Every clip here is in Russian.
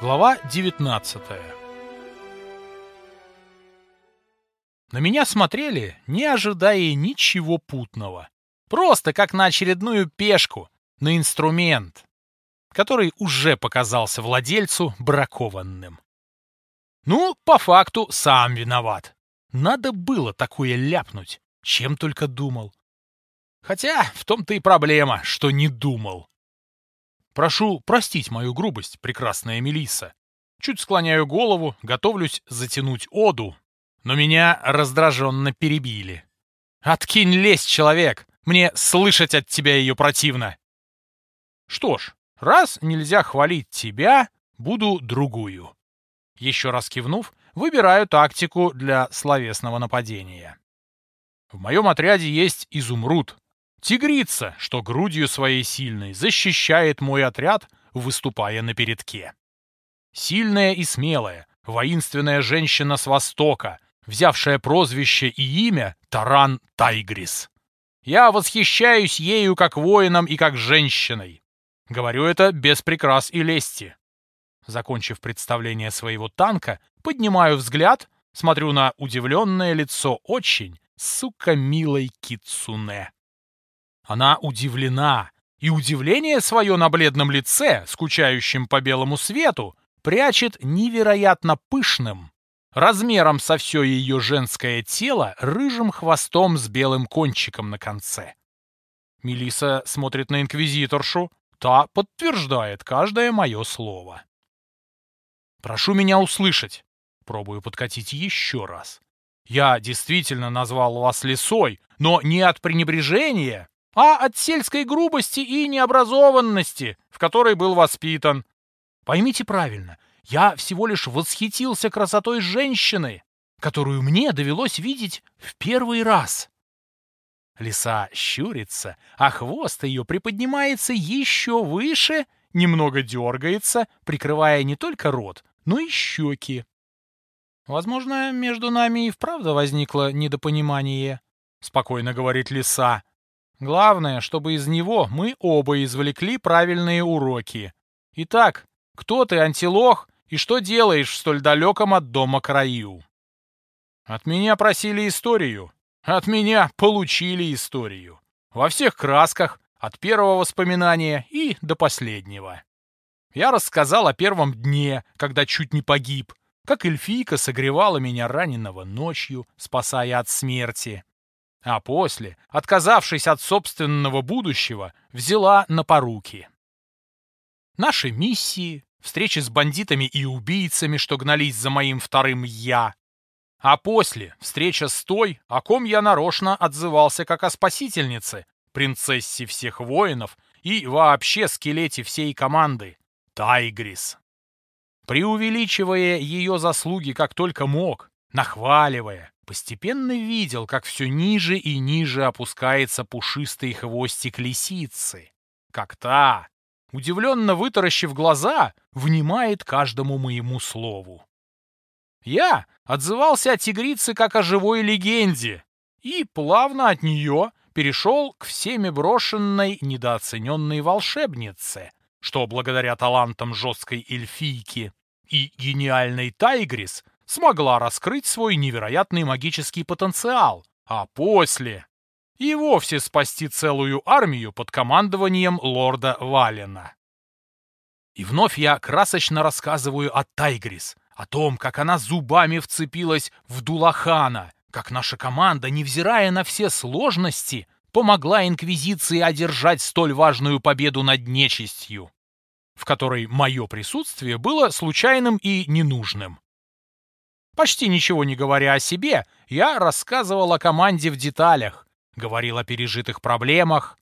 Глава 19 На меня смотрели, не ожидая ничего путного. Просто как на очередную пешку, на инструмент, который уже показался владельцу бракованным. Ну, по факту, сам виноват. Надо было такое ляпнуть, чем только думал. Хотя в том-то и проблема, что не думал. Прошу простить мою грубость, прекрасная Мелисса. Чуть склоняю голову, готовлюсь затянуть оду, но меня раздраженно перебили. «Откинь лезь, человек! Мне слышать от тебя ее противно!» Что ж, раз нельзя хвалить тебя, буду другую. Еще раз кивнув, выбираю тактику для словесного нападения. В моем отряде есть изумруд, Тигрица, что грудью своей сильной защищает мой отряд, выступая на передке. Сильная и смелая, воинственная женщина с Востока, взявшая прозвище и имя Таран Тайгрис. Я восхищаюсь ею как воином и как женщиной. Говорю это без прикрас и лести. Закончив представление своего танка, поднимаю взгляд, смотрю на удивленное лицо очень, сука, милой Кицуне. Она удивлена, и удивление свое на бледном лице, скучающем по белому свету, прячет невероятно пышным, размером со все ее женское тело, рыжим хвостом с белым кончиком на конце. Мелиса смотрит на инквизиторшу, та подтверждает каждое мое слово. «Прошу меня услышать», — пробую подкатить еще раз. «Я действительно назвал вас лисой, но не от пренебрежения, а от сельской грубости и необразованности, в которой был воспитан. Поймите правильно, я всего лишь восхитился красотой женщины, которую мне довелось видеть в первый раз. Лиса щурится, а хвост ее приподнимается еще выше, немного дергается, прикрывая не только рот, но и щеки. Возможно, между нами и вправду возникло недопонимание, спокойно говорит лиса. Главное, чтобы из него мы оба извлекли правильные уроки. Итак, кто ты, антилох, и что делаешь в столь далеком от дома краю? От меня просили историю. От меня получили историю. Во всех красках, от первого воспоминания и до последнего. Я рассказал о первом дне, когда чуть не погиб, как эльфийка согревала меня раненого ночью, спасая от смерти а после, отказавшись от собственного будущего, взяла на поруки. Наши миссии, встречи с бандитами и убийцами, что гнались за моим вторым «я», а после встреча с той, о ком я нарочно отзывался как о спасительнице, принцессе всех воинов и вообще скелете всей команды — Тайгрис. Преувеличивая ее заслуги как только мог, нахваливая, постепенно видел, как все ниже и ниже опускается пушистый хвостик лисицы. Как та, удивленно вытаращив глаза, внимает каждому моему слову. Я отзывался о тигрице как о живой легенде и плавно от нее перешел к всеми брошенной недооцененной волшебнице, что благодаря талантам жесткой эльфийки и гениальной Тайгрис смогла раскрыть свой невероятный магический потенциал, а после и вовсе спасти целую армию под командованием лорда Валена. И вновь я красочно рассказываю о Тайгрис, о том, как она зубами вцепилась в Дулахана, как наша команда, невзирая на все сложности, помогла Инквизиции одержать столь важную победу над нечистью, в которой мое присутствие было случайным и ненужным. Почти ничего не говоря о себе, я рассказывал о команде в деталях, говорил о пережитых проблемах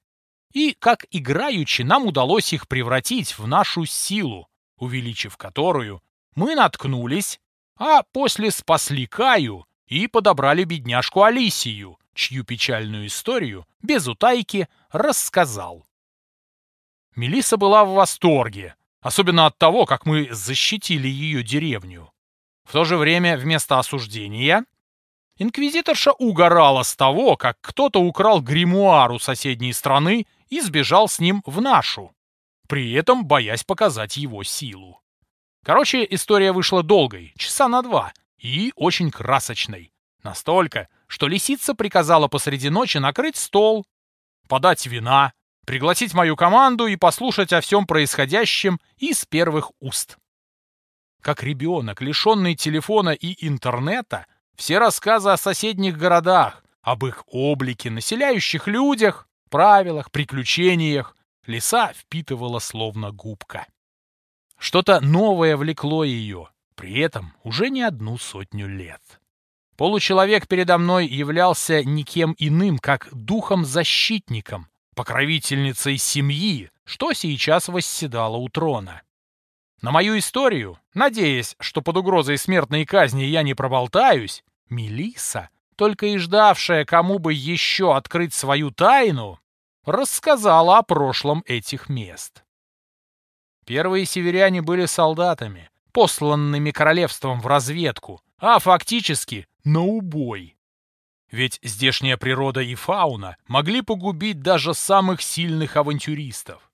и как играючи нам удалось их превратить в нашу силу, увеличив которую мы наткнулись, а после спасли Каю и подобрали бедняжку Алисию, чью печальную историю без утайки рассказал. Мелиса была в восторге, особенно от того, как мы защитили ее деревню. В то же время вместо осуждения инквизиторша угорала с того, как кто-то украл гримуар у соседней страны и сбежал с ним в нашу, при этом боясь показать его силу. Короче, история вышла долгой, часа на два, и очень красочной. Настолько, что лисица приказала посреди ночи накрыть стол, подать вина, пригласить мою команду и послушать о всем происходящем из первых уст. Как ребенок, лишенный телефона и интернета, все рассказы о соседних городах, об их облике, населяющих людях, правилах, приключениях, лиса впитывала словно губка. Что-то новое влекло ее, при этом уже не одну сотню лет. Получеловек передо мной являлся никем иным, как духом-защитником, покровительницей семьи, что сейчас восседала у трона. На мою историю, надеясь, что под угрозой смертной казни я не проболтаюсь, Мелиса, только и ждавшая, кому бы еще открыть свою тайну, рассказала о прошлом этих мест. Первые северяне были солдатами, посланными королевством в разведку, а фактически на убой. Ведь здешняя природа и фауна могли погубить даже самых сильных авантюристов.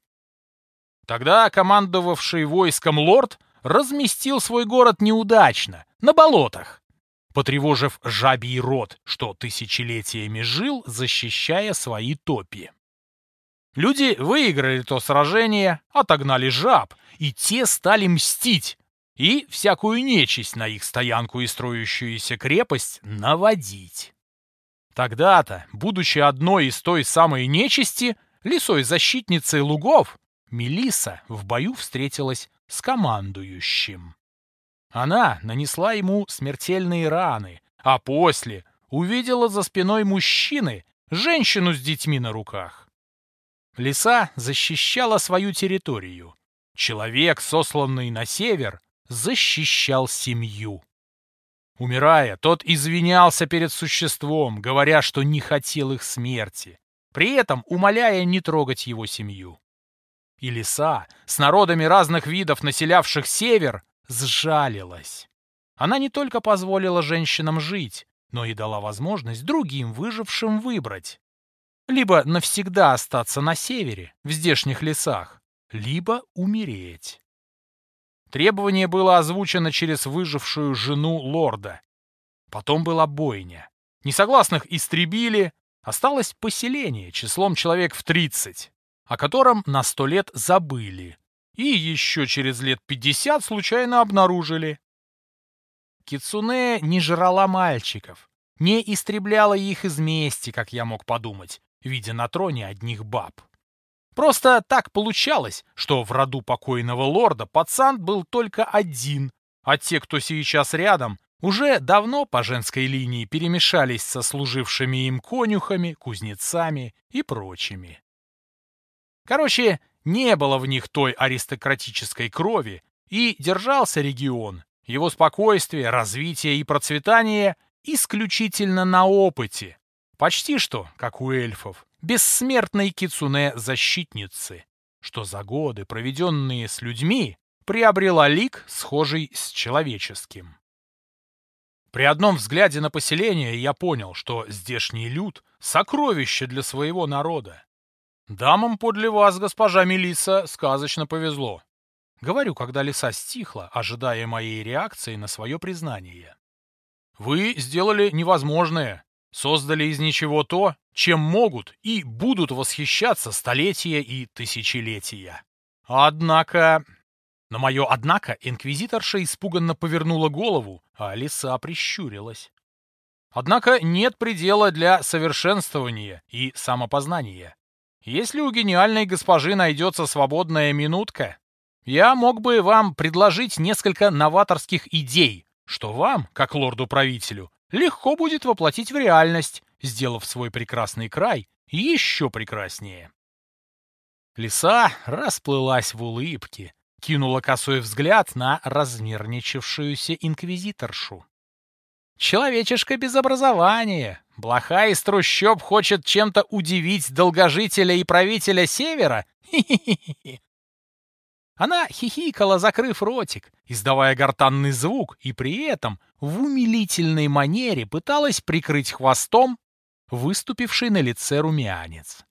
Тогда командовавший войском лорд разместил свой город неудачно, на болотах, потревожив жабий род, что тысячелетиями жил, защищая свои топи. Люди выиграли то сражение, отогнали жаб, и те стали мстить, и всякую нечисть на их стоянку и строящуюся крепость наводить. Тогда-то, будучи одной из той самой нечисти, лисой-защитницей лугов, Мелиса в бою встретилась с командующим. Она нанесла ему смертельные раны, а после увидела за спиной мужчины женщину с детьми на руках. Лиса защищала свою территорию. Человек, сосланный на север, защищал семью. Умирая, тот извинялся перед существом, говоря, что не хотел их смерти, при этом умоляя не трогать его семью. И лиса, с народами разных видов, населявших север, сжалилась. Она не только позволила женщинам жить, но и дала возможность другим выжившим выбрать. Либо навсегда остаться на севере, в здешних лесах, либо умереть. Требование было озвучено через выжившую жену лорда. Потом была бойня. Несогласных истребили, осталось поселение числом человек в 30, о котором на сто лет забыли, и еще через лет 50 случайно обнаружили. Кицуне не жрала мальчиков, не истребляла их из мести, как я мог подумать, видя на троне одних баб. Просто так получалось, что в роду покойного лорда пацан был только один, а те, кто сейчас рядом, уже давно по женской линии перемешались со служившими им конюхами, кузнецами и прочими. Короче, не было в них той аристократической крови, и держался регион, его спокойствие, развитие и процветание исключительно на опыте. Почти что, как у эльфов, бессмертной кицуне-защитницы, что за годы, проведенные с людьми, приобрела лик, схожий с человеческим. При одном взгляде на поселение я понял, что здешний люд — сокровище для своего народа. Дамам подле вас, госпожа Мелисса, сказочно повезло. Говорю, когда лиса стихла, ожидая моей реакции на свое признание. Вы сделали невозможное. Создали из ничего то, чем могут и будут восхищаться столетия и тысячелетия. Однако... На мое «однако» инквизиторша испуганно повернула голову, а лиса прищурилась. Однако нет предела для совершенствования и самопознания. Если у гениальной госпожи найдется свободная минутка, я мог бы вам предложить несколько новаторских идей, что вам, как лорду-правителю, легко будет воплотить в реальность, сделав свой прекрасный край еще прекраснее. Лиса расплылась в улыбке, кинула косой взгляд на разнервничавшуюся инквизиторшу. Человечешка без образования, блоха из трущоб хочет чем-то удивить долгожителя и правителя Севера? Хи-хи-хи. Она хихикала, закрыв ротик, издавая гортанный звук, и при этом в умилительной манере пыталась прикрыть хвостом выступивший на лице румянец.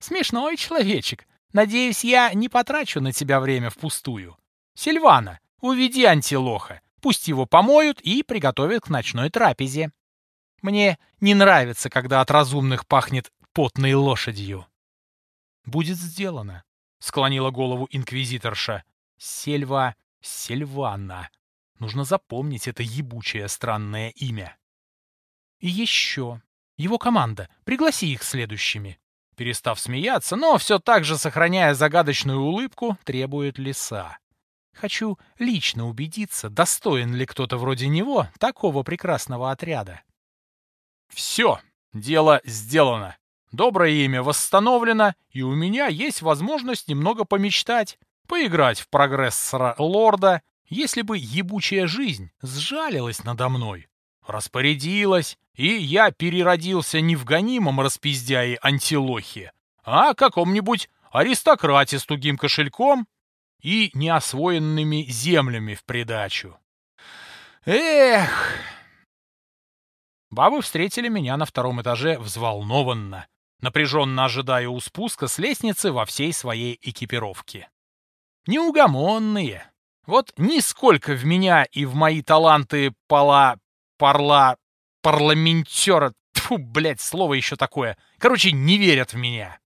«Смешной человечек. Надеюсь, я не потрачу на тебя время впустую. Сильвана, Уведи антилоха, пусть его помоют и приготовят к ночной трапезе. Мне не нравится, когда от разумных пахнет потной лошадью. Будет сделано, склонила голову инквизиторша. Сельва Сильвана. Нужно запомнить это ебучее странное имя. И еще. Его команда. Пригласи их следующими. Перестав смеяться, но все так же сохраняя загадочную улыбку, требует лиса. Хочу лично убедиться, достоин ли кто-то вроде него такого прекрасного отряда. Все, дело сделано. Доброе имя восстановлено, и у меня есть возможность немного помечтать, поиграть в прогрессора лорда, если бы ебучая жизнь сжалилась надо мной, распорядилась, и я переродился не в гонимом распиздяе антилохе, а каком-нибудь аристократе с тугим кошельком и неосвоенными землями в придачу. Эх! Бабы встретили меня на втором этаже взволнованно, напряженно ожидая у спуска с лестницы во всей своей экипировке. Неугомонные. Вот нисколько в меня и в мои таланты пола... парла... парламентера... Тьфу, блядь, слово еще такое. Короче, не верят в меня.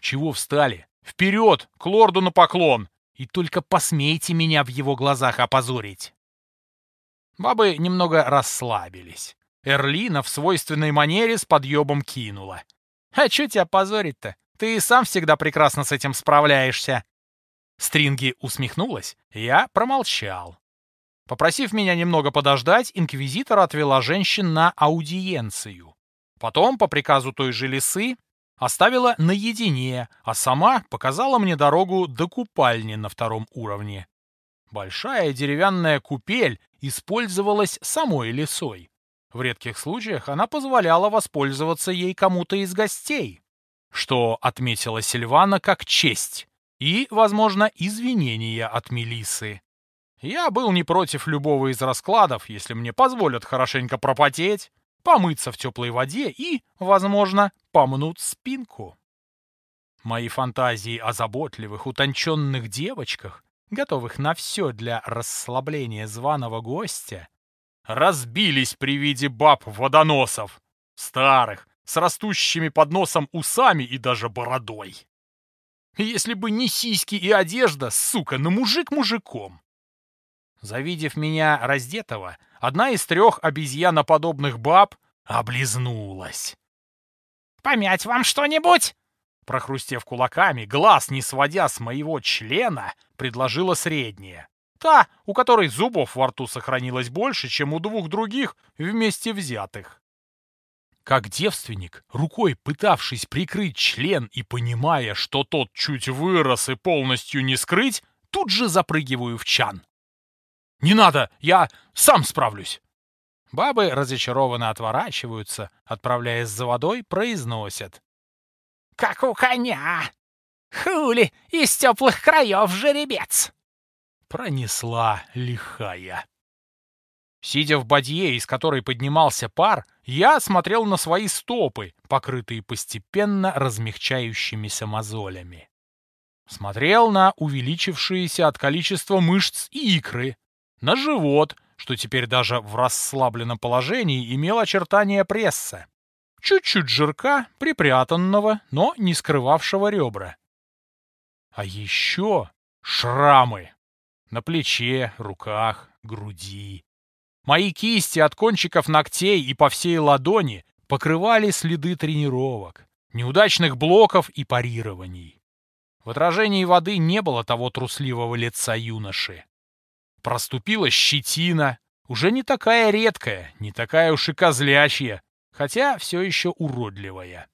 Чего встали? Вперед, к лорду на поклон! И только посмейте меня в его глазах опозорить. Бабы немного расслабились. Эрлина в свойственной манере с подъебом кинула. «А чё тебя позорить-то? Ты и сам всегда прекрасно с этим справляешься». Стринги усмехнулась, я промолчал. Попросив меня немного подождать, инквизитор отвела женщин на аудиенцию. Потом, по приказу той же лисы, оставила наедине, а сама показала мне дорогу до купальни на втором уровне. Большая деревянная купель использовалась самой лисой. В редких случаях она позволяла воспользоваться ей кому-то из гостей, что отметила Сильвана как честь и, возможно, извинения от Мелисы. Я был не против любого из раскладов, если мне позволят хорошенько пропотеть, помыться в теплой воде и, возможно, помнуть спинку. Мои фантазии о заботливых, утонченных девочках, готовых на все для расслабления званого гостя, разбились при виде баб-водоносов, старых, с растущими под носом усами и даже бородой. Если бы не сиськи и одежда, сука, на мужик мужиком. Завидев меня раздетого, одна из трех обезьяноподобных баб облизнулась. «Помять вам что-нибудь?» Прохрустев кулаками, глаз не сводя с моего члена, предложила средняя. Та, у которой зубов во рту сохранилось больше, чем у двух других вместе взятых. Как девственник, рукой пытавшись прикрыть член и понимая, что тот чуть вырос и полностью не скрыть, тут же запрыгиваю в чан. «Не надо, я сам справлюсь!» Бабы разочарованно отворачиваются, отправляясь за водой, произносят. «Как у коня! Хули, из теплых краев жеребец!» Пронесла лихая. Сидя в бадье, из которой поднимался пар, я смотрел на свои стопы, покрытые постепенно размягчающимися мозолями. Смотрел на увеличившиеся от количества мышц икры, на живот, что теперь даже в расслабленном положении имел очертания пресса. Чуть-чуть жирка, припрятанного, но не скрывавшего ребра. А еще шрамы на плече, руках, груди. Мои кисти от кончиков ногтей и по всей ладони покрывали следы тренировок, неудачных блоков и парирований. В отражении воды не было того трусливого лица юноши. Проступила щетина, уже не такая редкая, не такая уж и козлячья, хотя все еще уродливая.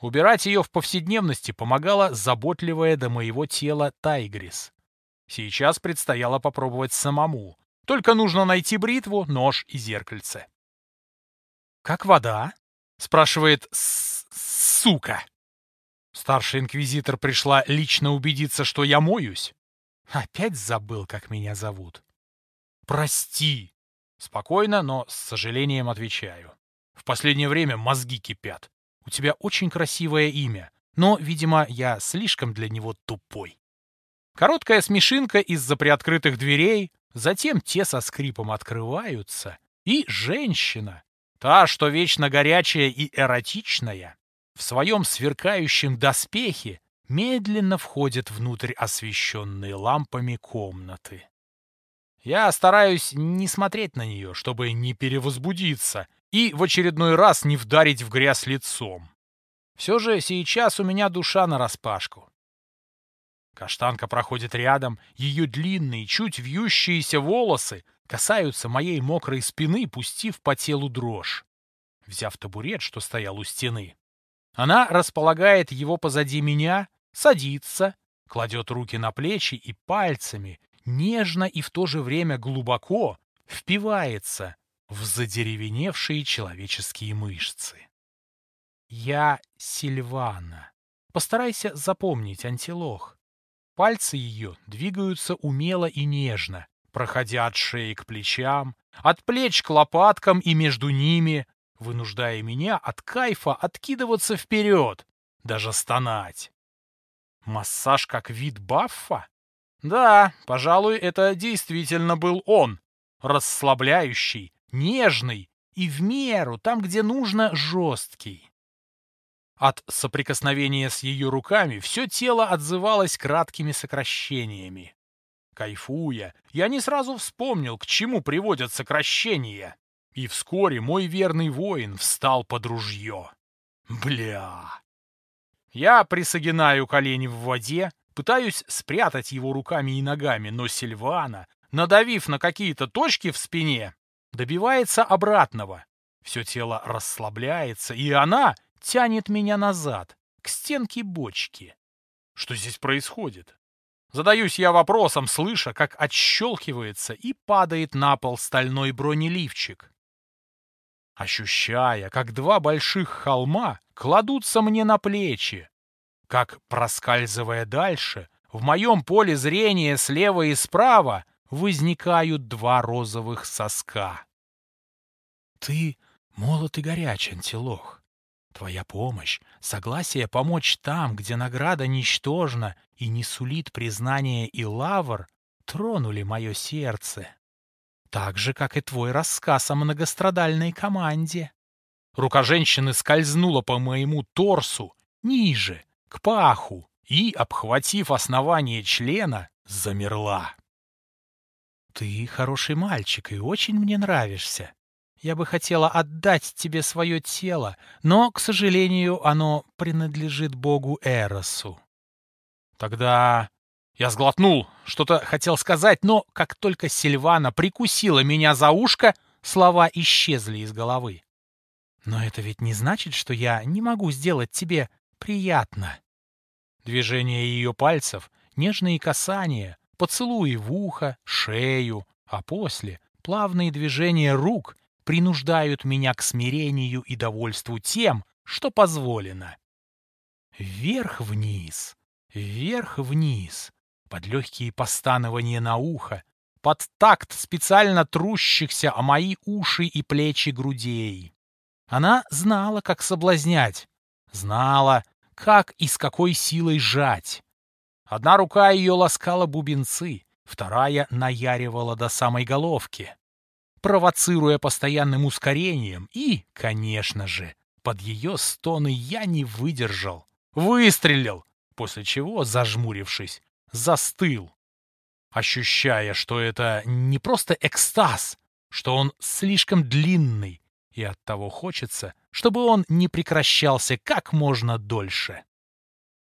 Убирать ее в повседневности помогала заботливая до моего тела Тайгрис. Сейчас предстояло попробовать самому, только нужно найти бритву, нож и зеркальце. «Как вода?» — спрашивает сука. Старший инквизитор пришла лично убедиться, что я моюсь. Опять забыл, как меня зовут. «Прости!» Спокойно, но с сожалением отвечаю. В последнее время мозги кипят. У тебя очень красивое имя, но, видимо, я слишком для него тупой. Короткая смешинка из-за приоткрытых дверей, затем те со скрипом открываются, и женщина, та, что вечно горячая и эротичная, в своем сверкающем доспехе медленно входит внутрь освещенной лампами комнаты. Я стараюсь не смотреть на нее, чтобы не перевозбудиться и в очередной раз не вдарить в грязь лицом. Все же сейчас у меня душа нараспашку. Каштанка проходит рядом, ее длинные, чуть вьющиеся волосы касаются моей мокрой спины, пустив по телу дрожь. Взяв табурет, что стоял у стены, она располагает его позади меня, садится, кладет руки на плечи и пальцами, нежно и в то же время глубоко, впивается в задеревеневшие человеческие мышцы. Я Сильвана. Постарайся запомнить, антилох. Пальцы ее двигаются умело и нежно, проходя от шеи к плечам, от плеч к лопаткам и между ними, вынуждая меня от кайфа откидываться вперед, даже стонать. Массаж как вид баффа? Да, пожалуй, это действительно был он. Расслабляющий, нежный и в меру, там, где нужно, жесткий. От соприкосновения с ее руками все тело отзывалось краткими сокращениями. Кайфуя, я не сразу вспомнил, к чему приводят сокращения. И вскоре мой верный воин встал под ружье. Бля! Я присогинаю колени в воде, пытаюсь спрятать его руками и ногами, но Сильвана, надавив на какие-то точки в спине, добивается обратного. Все тело расслабляется, и она, тянет меня назад, к стенке бочки. Что здесь происходит? Задаюсь я вопросом, слыша, как отщелкивается и падает на пол стальной бронеливчик. Ощущая, как два больших холма кладутся мне на плечи, как, проскальзывая дальше, в моем поле зрения слева и справа возникают два розовых соска. Ты молод и горяч, антилох. Твоя помощь, согласие помочь там, где награда ничтожна и не сулит признания и лавр, тронули мое сердце. Так же, как и твой рассказ о многострадальной команде. Рука женщины скользнула по моему торсу, ниже, к паху, и, обхватив основание члена, замерла. «Ты хороший мальчик и очень мне нравишься. Я бы хотела отдать тебе свое тело, но, к сожалению, оно принадлежит богу Эросу. Тогда я сглотнул, что-то хотел сказать, но как только Сильвана прикусила меня за ушко, слова исчезли из головы. Но это ведь не значит, что я не могу сделать тебе приятно. Движение ее пальцев, нежные касания, поцелуи в ухо, шею, а после плавные движения рук принуждают меня к смирению и довольству тем, что позволено. Вверх-вниз, вверх-вниз, под легкие постанования на ухо, под такт специально трущихся о мои уши и плечи грудей. Она знала, как соблазнять, знала, как и с какой силой жать. Одна рука ее ласкала бубенцы, вторая наяривала до самой головки провоцируя постоянным ускорением, и, конечно же, под ее стоны я не выдержал. Выстрелил, после чего, зажмурившись, застыл, ощущая, что это не просто экстаз, что он слишком длинный, и оттого хочется, чтобы он не прекращался как можно дольше.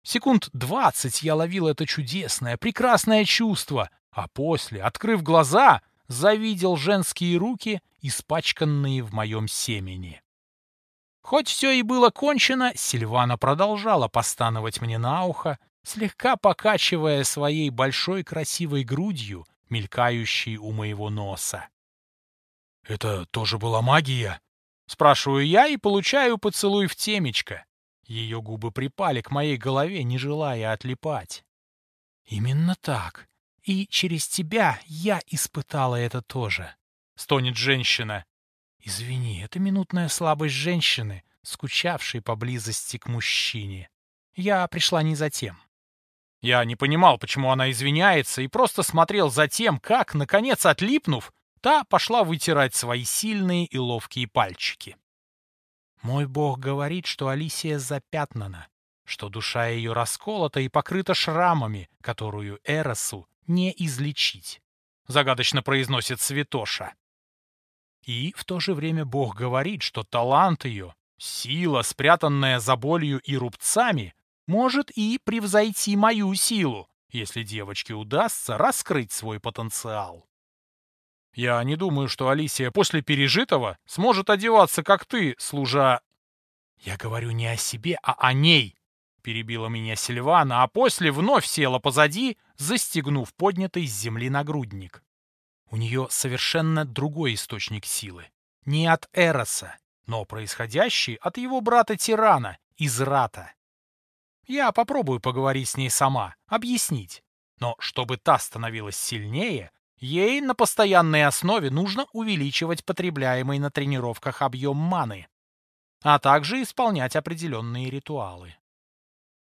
Секунд двадцать я ловил это чудесное, прекрасное чувство, а после, открыв глаза, завидел женские руки, испачканные в моем семени. Хоть все и было кончено, Сильвана продолжала постановать мне на ухо, слегка покачивая своей большой красивой грудью, мелькающей у моего носа. «Это тоже была магия?» Спрашиваю я и получаю поцелуй в темечко. Ее губы припали к моей голове, не желая отлипать. «Именно так. И через тебя я испытала это тоже. Стонет женщина. Извини, это минутная слабость женщины, скучавшей поблизости к мужчине. Я пришла не за тем. Я не понимал, почему она извиняется, и просто смотрел за тем, как, наконец отлипнув, та пошла вытирать свои сильные и ловкие пальчики. Мой бог говорит, что Алисия запятнана, что душа ее расколота и покрыта шрамами, которую Эросу не излечить, — загадочно произносит Святоша. И в то же время бог говорит, что талант ее, сила, спрятанная за болью и рубцами, может и превзойти мою силу, если девочке удастся раскрыть свой потенциал. Я не думаю, что Алисия после пережитого сможет одеваться, как ты, служа... Я говорю не о себе, а о ней, перебила меня Сильвана, а после вновь села позади, застегнув поднятый с земли нагрудник. У нее совершенно другой источник силы. Не от Эроса, но происходящий от его брата-тирана, из Рата. Я попробую поговорить с ней сама, объяснить. Но чтобы та становилась сильнее, ей на постоянной основе нужно увеличивать потребляемый на тренировках объем маны, а также исполнять определенные ритуалы.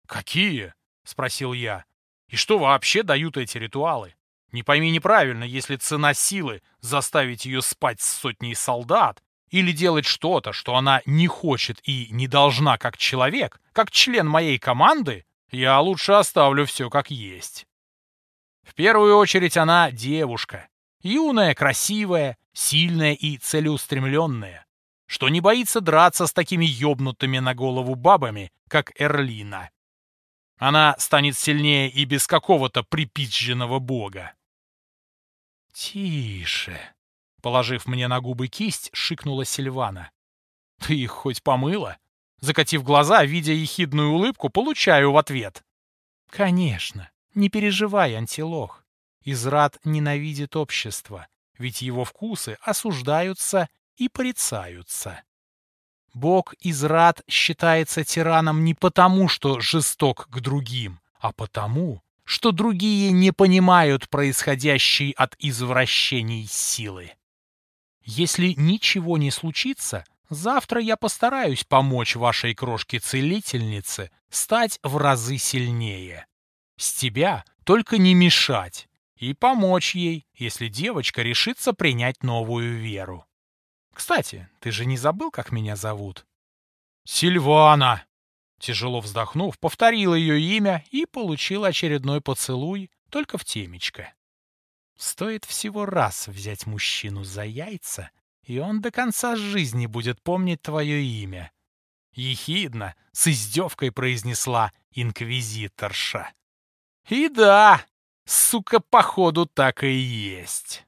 «Какие?» — спросил я. «И что вообще дают эти ритуалы? Не пойми неправильно, если цена силы — заставить ее спать с сотней солдат, или делать что-то, что она не хочет и не должна как человек, как член моей команды, я лучше оставлю все как есть. В первую очередь она девушка. Юная, красивая, сильная и целеустремленная, что не боится драться с такими ёбнутыми на голову бабами, как Эрлина. Она станет сильнее и без какого-то припизженного бога. «Тише», Положив мне на губы кисть, шикнула Сильвана. «Ты их хоть помыла?» Закатив глаза, видя ехидную улыбку, получаю в ответ. «Конечно. Не переживай, антилох. Израд ненавидит общество, ведь его вкусы осуждаются и порицаются. Бог Израд считается тираном не потому, что жесток к другим, а потому, что другие не понимают происходящей от извращений силы. Если ничего не случится, завтра я постараюсь помочь вашей крошке-целительнице стать в разы сильнее. С тебя только не мешать и помочь ей, если девочка решится принять новую веру. Кстати, ты же не забыл, как меня зовут? Сильвана! Тяжело вздохнув, повторил ее имя и получил очередной поцелуй, только в темечко. Стоит всего раз взять мужчину за яйца, и он до конца жизни будет помнить твое имя. Ехидно, с издевкой произнесла инквизиторша. И да, сука, походу так и есть.